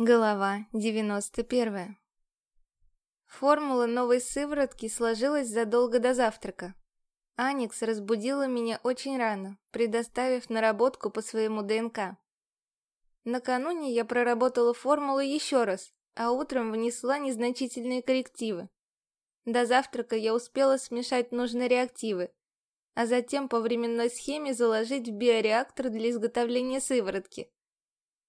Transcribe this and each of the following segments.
Глава 91 Формула новой сыворотки сложилась задолго до завтрака. Аникс разбудила меня очень рано, предоставив наработку по своему ДНК. Накануне я проработала формулу еще раз, а утром внесла незначительные коррективы. До завтрака я успела смешать нужные реактивы, а затем по временной схеме заложить в биореактор для изготовления сыворотки.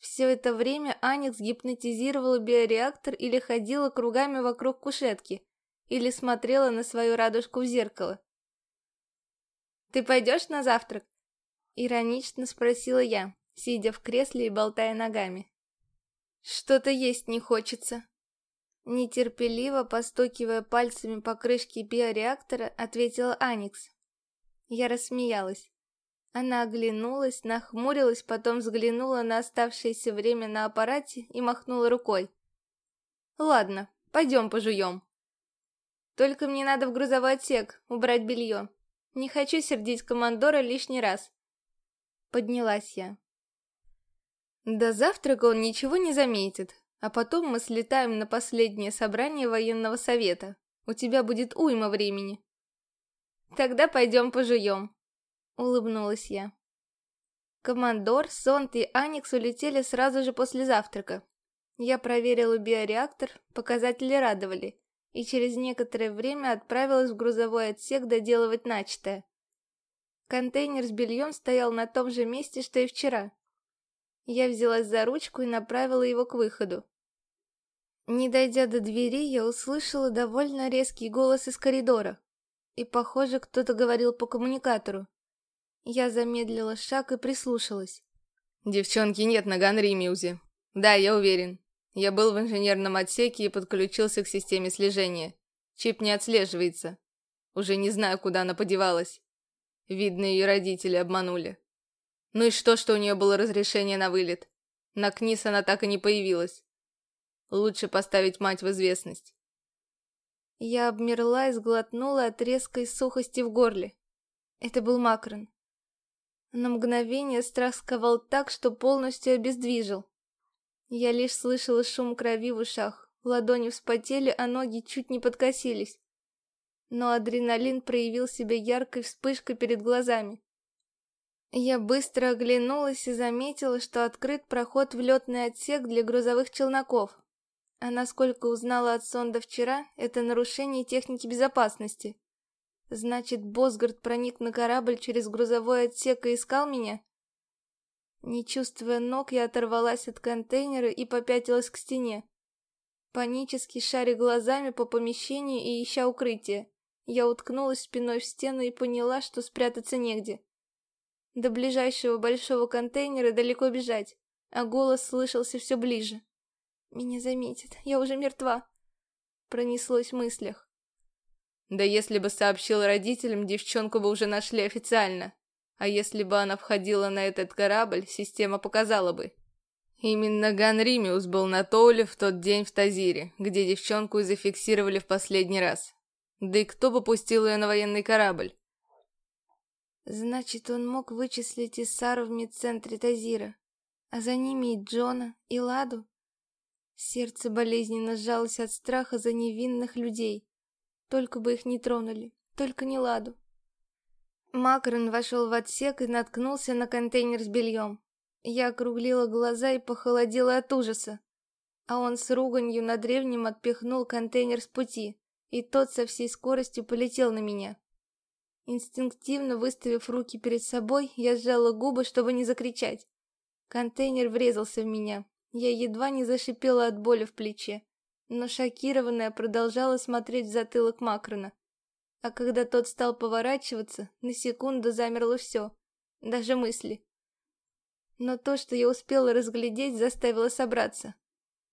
Все это время Аникс гипнотизировала биореактор или ходила кругами вокруг кушетки, или смотрела на свою радужку в зеркало. «Ты пойдешь на завтрак?» Иронично спросила я, сидя в кресле и болтая ногами. «Что-то есть не хочется». Нетерпеливо, постукивая пальцами по крышке биореактора, ответила Аникс. Я рассмеялась. Она оглянулась, нахмурилась, потом взглянула на оставшееся время на аппарате и махнула рукой. «Ладно, пойдем пожуем. Только мне надо в грузовой отсек убрать белье. Не хочу сердить командора лишний раз». Поднялась я. До завтрака он ничего не заметит, а потом мы слетаем на последнее собрание военного совета. У тебя будет уйма времени. Тогда пойдем пожуем улыбнулась я. Командор, Сонт и Аникс улетели сразу же после завтрака. Я проверила биореактор, показатели радовали, и через некоторое время отправилась в грузовой отсек доделывать начатое. Контейнер с бельем стоял на том же месте, что и вчера. Я взялась за ручку и направила его к выходу. Не дойдя до двери, я услышала довольно резкий голос из коридора. И, похоже, кто-то говорил по коммуникатору. Я замедлила шаг и прислушалась. «Девчонки нет на Ганримиузе. Да, я уверен. Я был в инженерном отсеке и подключился к системе слежения. Чип не отслеживается. Уже не знаю, куда она подевалась. Видно, ее родители обманули. Ну и что, что у нее было разрешение на вылет? На КНИС она так и не появилась. Лучше поставить мать в известность. Я обмерла и сглотнула от резкой сухости в горле. Это был Макрон. На мгновение страх сковал так, что полностью обездвижил. Я лишь слышала шум крови в ушах, ладони вспотели, а ноги чуть не подкосились. Но адреналин проявил себя яркой вспышкой перед глазами. Я быстро оглянулась и заметила, что открыт проход в летный отсек для грузовых челноков. А насколько узнала от сонда вчера, это нарушение техники безопасности. Значит, Босгард проник на корабль через грузовой отсек и искал меня? Не чувствуя ног, я оторвалась от контейнера и попятилась к стене. Панически шаря глазами по помещению и ища укрытие. Я уткнулась спиной в стену и поняла, что спрятаться негде. До ближайшего большого контейнера далеко бежать, а голос слышался все ближе. «Меня заметят, я уже мертва», — пронеслось в мыслях. Да если бы сообщил родителям, девчонку бы уже нашли официально. А если бы она входила на этот корабль, система показала бы. Именно Ганримиус был на Тоуле в тот день в Тазире, где девчонку и зафиксировали в последний раз. Да и кто бы пустил ее на военный корабль? Значит, он мог вычислить Исару в медцентре Тазира, а за ними и Джона, и Ладу. Сердце болезненно сжалось от страха за невинных людей. Только бы их не тронули, только не Ладу. Макрон вошел в отсек и наткнулся на контейнер с бельем. Я округлила глаза и похолодела от ужаса. А он с руганью на древнем отпихнул контейнер с пути, и тот со всей скоростью полетел на меня. Инстинктивно выставив руки перед собой, я сжала губы, чтобы не закричать. Контейнер врезался в меня. Я едва не зашипела от боли в плече но шокированная продолжала смотреть в затылок Макрона. А когда тот стал поворачиваться, на секунду замерло все, даже мысли. Но то, что я успела разглядеть, заставило собраться.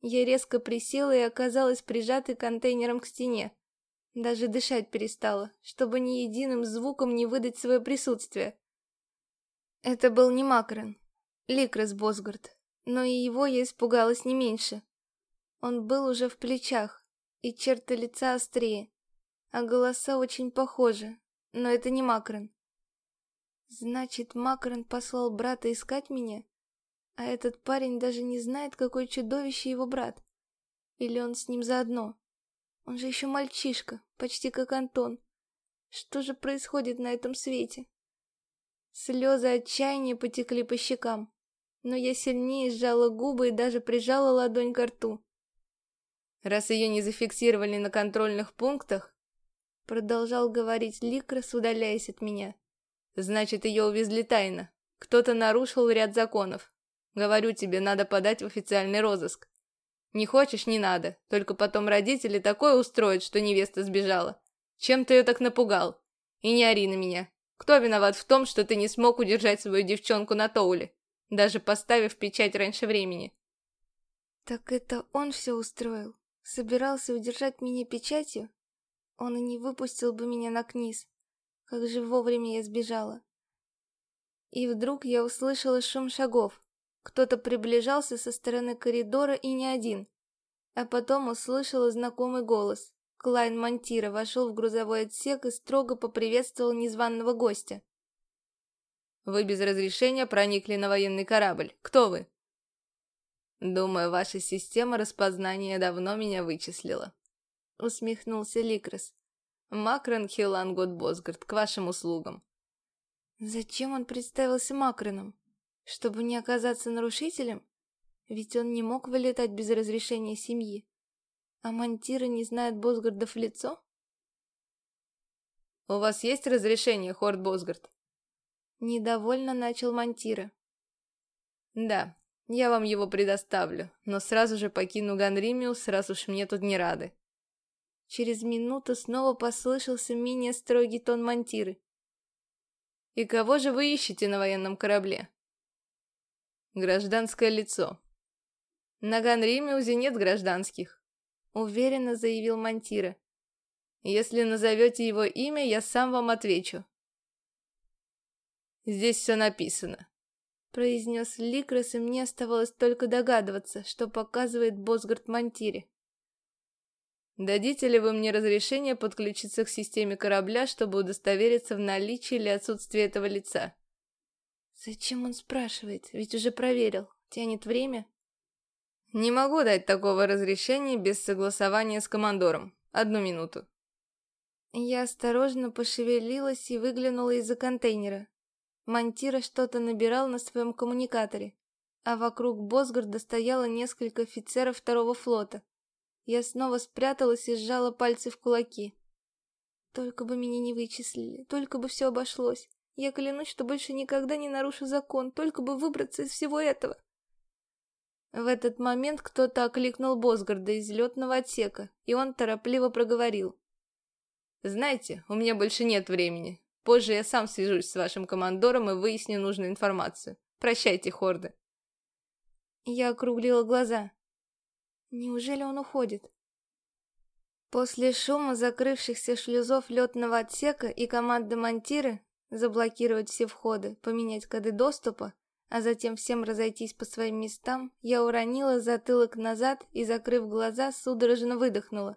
Я резко присела и оказалась прижатой контейнером к стене. Даже дышать перестала, чтобы ни единым звуком не выдать свое присутствие. Это был не Макрон, Ликрес Босгард, но и его я испугалась не меньше. Он был уже в плечах, и черты лица острее, а голоса очень похожи, но это не Макрон. Значит, Макрон послал брата искать меня? А этот парень даже не знает, какой чудовище его брат. Или он с ним заодно. Он же еще мальчишка, почти как Антон. Что же происходит на этом свете? Слезы отчаяния потекли по щекам, но я сильнее сжала губы и даже прижала ладонь к рту. Раз ее не зафиксировали на контрольных пунктах, продолжал говорить Ликрас, удаляясь от меня. Значит, ее увезли тайно. Кто-то нарушил ряд законов. Говорю тебе, надо подать в официальный розыск. Не хочешь, не надо. Только потом родители такое устроят, что невеста сбежала. Чем ты ее так напугал? И не ори на меня. Кто виноват в том, что ты не смог удержать свою девчонку на Тоуле, даже поставив печать раньше времени? Так это он все устроил. Собирался удержать меня печатью? Он и не выпустил бы меня на книз. Как же вовремя я сбежала. И вдруг я услышала шум шагов. Кто-то приближался со стороны коридора и не один. А потом услышала знакомый голос. Клайн Монтира вошел в грузовой отсек и строго поприветствовал незваного гостя. «Вы без разрешения проникли на военный корабль. Кто вы?» «Думаю, ваша система распознания давно меня вычислила», — усмехнулся Ликрос. «Макрон Хилангот Босгард, к вашим услугам». «Зачем он представился Макроном? Чтобы не оказаться нарушителем? Ведь он не мог вылетать без разрешения семьи. А Монтира не знает Босгарда в лицо?» «У вас есть разрешение, Хорд Босгард?» Недовольно начал Монтира. «Да, я вам его предоставлю, но сразу же покину Ганримиус, раз уж мне тут не рады. Через минуту снова послышался менее строгий тон Монтиры. «И кого же вы ищете на военном корабле?» «Гражданское лицо». «На Ганримиузе нет гражданских», — уверенно заявил Монтира. «Если назовете его имя, я сам вам отвечу». «Здесь все написано», — произнес Ликрос, и мне оставалось только догадываться, что показывает Босгард Монтире. Дадите ли вы мне разрешение подключиться к системе корабля, чтобы удостовериться в наличии или отсутствии этого лица? Зачем он спрашивает? Ведь уже проверил. Тянет время? Не могу дать такого разрешения без согласования с командором. Одну минуту. Я осторожно пошевелилась и выглянула из-за контейнера. Монтира что-то набирал на своем коммуникаторе, а вокруг Босгарда стояло несколько офицеров второго флота. Я снова спряталась и сжала пальцы в кулаки. Только бы меня не вычислили, только бы все обошлось. Я клянусь, что больше никогда не нарушу закон, только бы выбраться из всего этого. В этот момент кто-то окликнул Босгарда из летного отсека, и он торопливо проговорил. «Знаете, у меня больше нет времени. Позже я сам свяжусь с вашим командором и выясню нужную информацию. Прощайте, Хорды». Я округлила глаза. Неужели он уходит? После шума закрывшихся шлюзов летного отсека и команды монтиры заблокировать все входы, поменять коды доступа, а затем всем разойтись по своим местам, я уронила затылок назад и, закрыв глаза, судорожно выдохнула.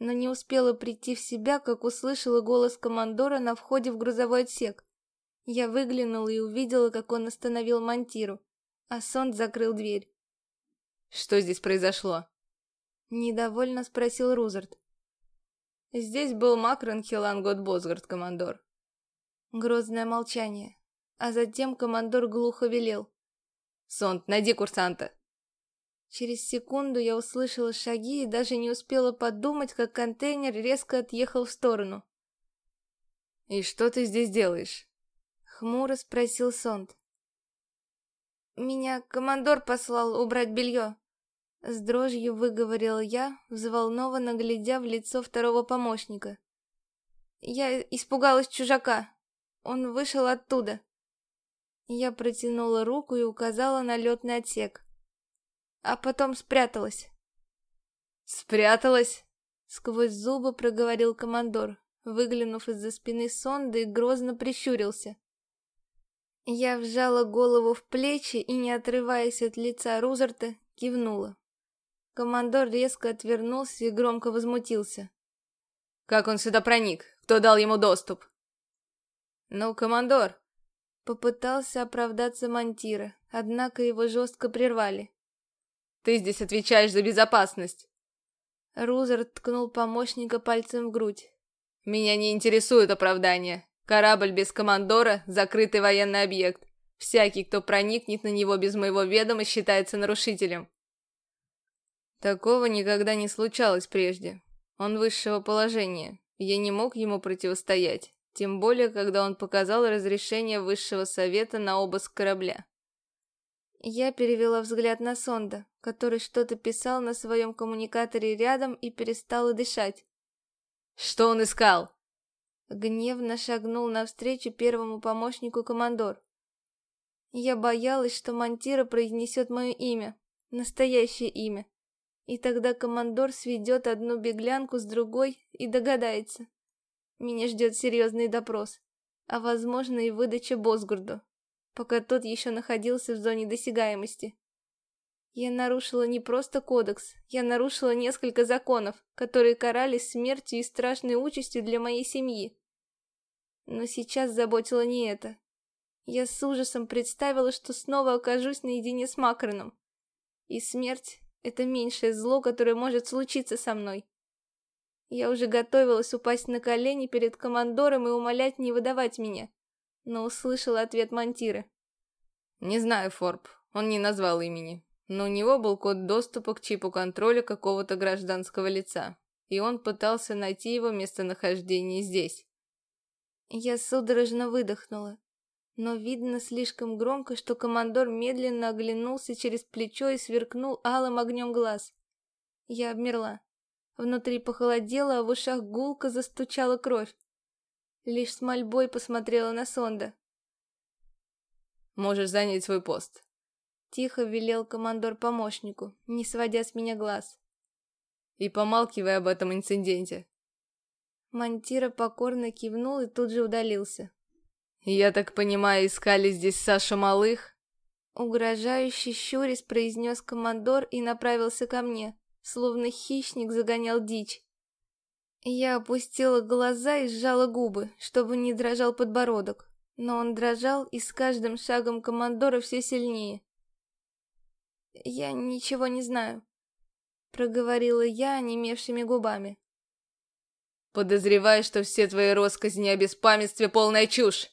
Но не успела прийти в себя, как услышала голос командора на входе в грузовой отсек. Я выглянула и увидела, как он остановил монтиру, а Сонд закрыл дверь. Что здесь произошло?» Недовольно спросил Рузерт. «Здесь был Макрон Хилангот Босгард, командор». Грозное молчание. А затем командор глухо велел. «Сонд, найди курсанта!» Через секунду я услышала шаги и даже не успела подумать, как контейнер резко отъехал в сторону. «И что ты здесь делаешь?» Хмуро спросил Сонд. «Меня командор послал убрать белье», — с дрожью выговорила я, взволнованно глядя в лицо второго помощника. «Я испугалась чужака. Он вышел оттуда». Я протянула руку и указала на летный отсек. А потом спряталась. «Спряталась?» — сквозь зубы проговорил командор, выглянув из-за спины сонды и грозно прищурился. Я вжала голову в плечи и, не отрываясь от лица Рузерта, кивнула. Командор резко отвернулся и громко возмутился. «Как он сюда проник? Кто дал ему доступ?» «Ну, командор!» Попытался оправдаться Монтира, однако его жестко прервали. «Ты здесь отвечаешь за безопасность!» Рузер ткнул помощника пальцем в грудь. «Меня не интересует оправдание. Корабль без командора — закрытый военный объект. Всякий, кто проникнет на него без моего ведома, считается нарушителем». Такого никогда не случалось прежде. Он высшего положения. Я не мог ему противостоять. Тем более, когда он показал разрешение высшего совета на обыск корабля. Я перевела взгляд на Сонда, который что-то писал на своем коммуникаторе рядом и перестала дышать. «Что он искал?» Гневно шагнул навстречу первому помощнику командор. Я боялась, что Монтира произнесет мое имя, настоящее имя. И тогда командор сведет одну беглянку с другой и догадается. Меня ждет серьезный допрос, а возможно и выдача Босгурду пока тот еще находился в зоне досягаемости. Я нарушила не просто кодекс, я нарушила несколько законов, которые карались смертью и страшной участью для моей семьи. Но сейчас заботило не это. Я с ужасом представила, что снова окажусь наедине с Макроном. И смерть — это меньшее зло, которое может случиться со мной. Я уже готовилась упасть на колени перед командором и умолять не выдавать меня но услышала ответ Монтиры. «Не знаю, Форб, он не назвал имени, но у него был код доступа к чипу контроля какого-то гражданского лица, и он пытался найти его местонахождение здесь». Я судорожно выдохнула, но видно слишком громко, что командор медленно оглянулся через плечо и сверкнул алым огнем глаз. Я обмерла. Внутри похолодело, а в ушах гулко застучала кровь. Лишь с мольбой посмотрела на Сонда. «Можешь занять свой пост», — тихо велел командор помощнику, не сводя с меня глаз. «И помалкивай об этом инциденте». Монтира покорно кивнул и тут же удалился. «Я так понимаю, искали здесь Сашу Малых?» Угрожающий щурис произнес командор и направился ко мне, словно хищник загонял дичь. Я опустила глаза и сжала губы, чтобы не дрожал подбородок. Но он дрожал, и с каждым шагом командора все сильнее. «Я ничего не знаю», — проговорила я онемевшими губами. «Подозреваю, что все твои россказни о беспамятстве — полная чушь!»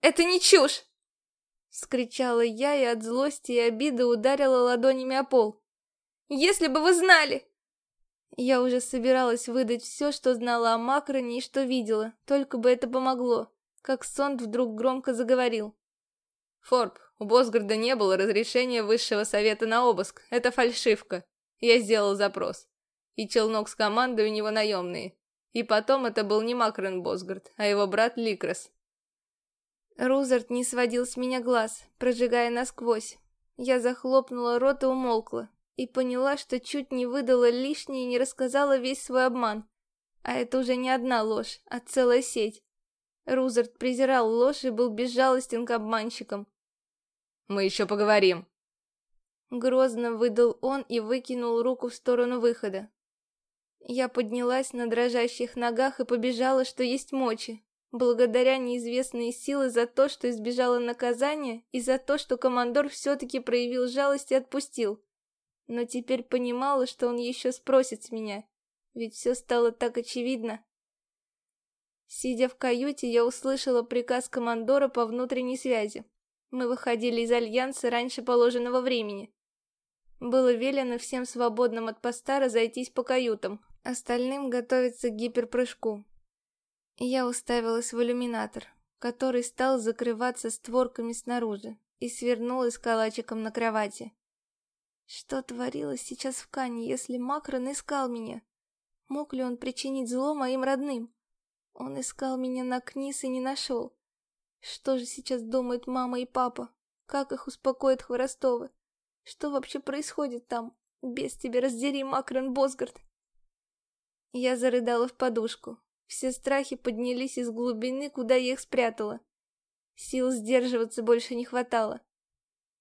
«Это не чушь!» — скричала я и от злости и обиды ударила ладонями о пол. «Если бы вы знали! Я уже собиралась выдать все, что знала о Макроне и что видела, только бы это помогло, как Сонд вдруг громко заговорил. «Форб, у Босгарда не было разрешения высшего совета на обыск, это фальшивка. Я сделал запрос. И челнок с командой у него наемные. И потом это был не Макрон Босгард, а его брат Ликрос. Рузард не сводил с меня глаз, прожигая насквозь. Я захлопнула рот и умолкла, и поняла, что чуть не выдала лишнее и не рассказала весь свой обман. А это уже не одна ложь, а целая сеть. Рузард презирал ложь и был безжалостен к обманщикам. «Мы еще поговорим», Грозно выдал он и выкинул руку в сторону выхода. Я поднялась на дрожащих ногах и побежала, что есть мочи, благодаря неизвестные силы за то, что избежала наказания, и за то, что командор все-таки проявил жалость и отпустил но теперь понимала, что он еще спросит с меня, ведь все стало так очевидно. Сидя в каюте, я услышала приказ командора по внутренней связи. Мы выходили из Альянса раньше положенного времени. Было велено всем свободным от поста разойтись по каютам, остальным готовиться к гиперпрыжку. Я уставилась в иллюминатор, который стал закрываться створками снаружи, и свернулась калачиком на кровати. Что творилось сейчас в Кане, если Макрон искал меня? Мог ли он причинить зло моим родным? Он искал меня на Книс и не нашел. Что же сейчас думают мама и папа? Как их успокоит Хворостовы? Что вообще происходит там? Без тебя раздери, Макрон Босгард. Я зарыдала в подушку. Все страхи поднялись из глубины, куда я их спрятала. Сил сдерживаться больше не хватало.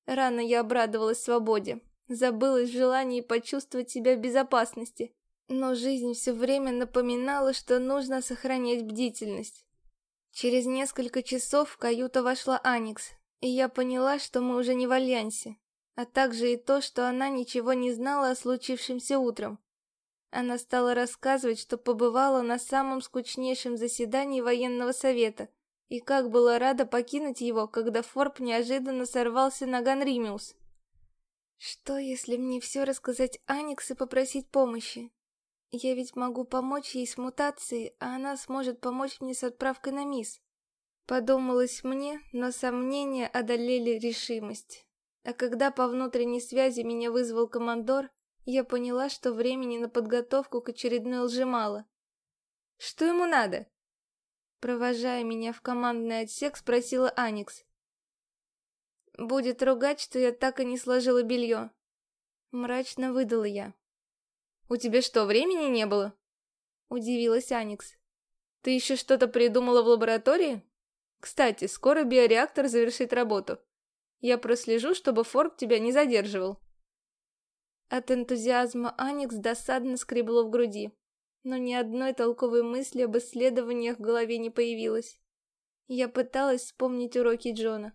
Рано я обрадовалась свободе. Забылась в желании почувствовать себя в безопасности. Но жизнь все время напоминала, что нужно сохранять бдительность. Через несколько часов в каюту вошла Аникс. И я поняла, что мы уже не в Альянсе, а также и то, что она ничего не знала о случившемся утром. Она стала рассказывать, что побывала на самом скучнейшем заседании военного совета, и как была рада покинуть его, когда Форб неожиданно сорвался на Ганримиус. Что, если мне все рассказать Аникс и попросить помощи? Я ведь могу помочь ей с мутацией, а она сможет помочь мне с отправкой на мисс. Подумалось мне, но сомнения одолели решимость. А когда по внутренней связи меня вызвал командор, я поняла, что времени на подготовку к очередной лжи мало. «Что ему надо?» Провожая меня в командный отсек, спросила Аникс. «Будет ругать, что я так и не сложила белье». Мрачно выдала я. «У тебя что, времени не было?» Удивилась Аникс. «Ты еще что-то придумала в лаборатории? Кстати, скоро биореактор завершит работу. Я прослежу, чтобы Форб тебя не задерживал». От энтузиазма Аникс досадно скребло в груди, но ни одной толковой мысли об исследованиях в голове не появилось. Я пыталась вспомнить уроки Джона.